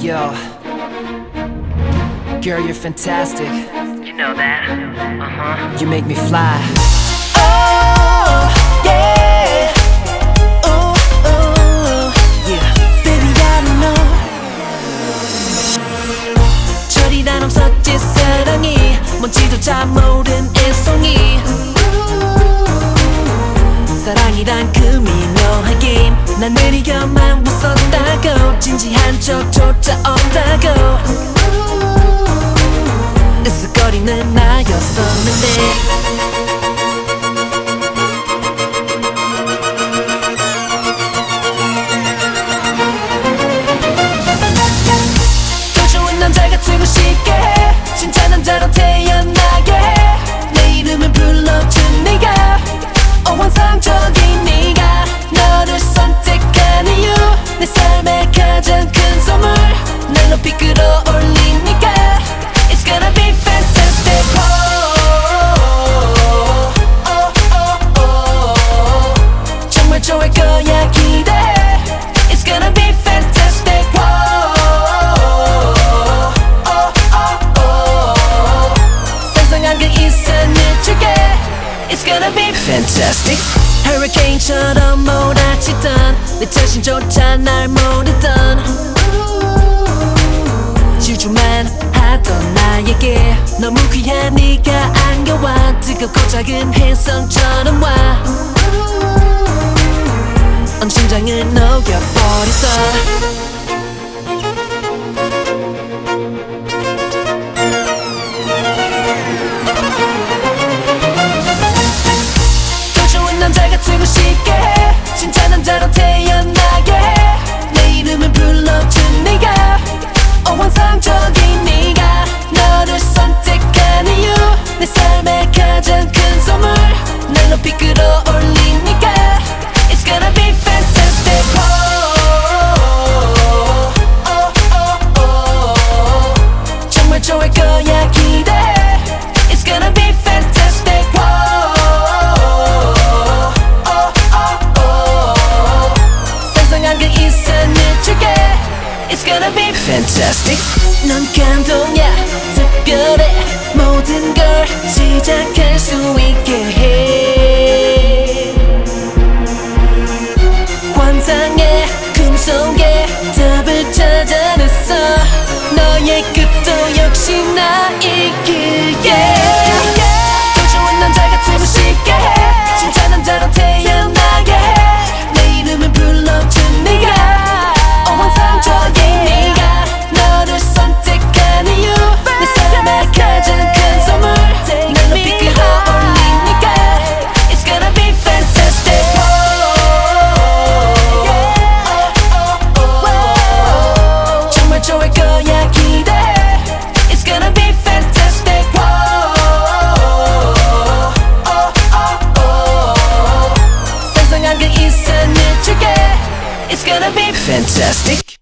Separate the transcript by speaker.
Speaker 1: Yo, girl, you're fantastic.
Speaker 2: You know that. Uh huh.
Speaker 1: You make me fly. Oh, yeah. Ooh, ooh, yeah. Baby, I know. 철이란 없었지 사랑이 뭔지도 잘 모른 애송이 사랑이란 그 미묘한 게임 난 느리게만 웃 었다고 진지한 척조차 없다고. 으쓱거리는 나였었는데 내 삶의 가장 큰 선물 날 높이 끌어올리니까 It's gonna be fantastic oh, oh, oh, oh. 정말 좋아할 거야 기대해 It's gonna be fantastic oh, oh, oh, oh. 상상한 그 이상을 줄게 It's gonna be fantastic Hurricane처럼 몰아치던 내 자신조차 날 모르던 질주만 하던 나에게 너무 귀한 네가 안겨와 뜨겁고 작은 혜성처럼 와. 온 심장을 녹여버렸어 yanına gonna be fantastic 넌 감동이야 특별해 모든 걸 시작할 수 It's gonna be fantastic